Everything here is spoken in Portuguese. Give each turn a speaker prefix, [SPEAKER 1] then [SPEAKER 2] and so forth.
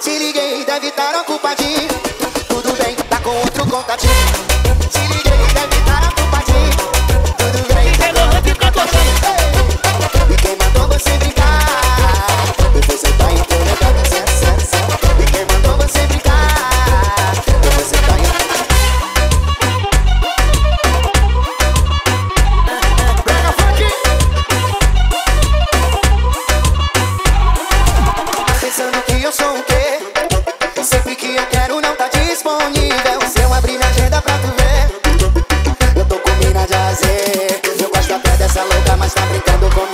[SPEAKER 1] Se liguei, deve estar ocupadinho. Tudo bem, tá com outro contatinho. Se Eu sou o quê? Sempre que eu quero não tá disponível. Se eu abrir minha agenda pra tu ver Eu tô com mina de azer Eu gosto até dessa louca, mas tá brincando comigo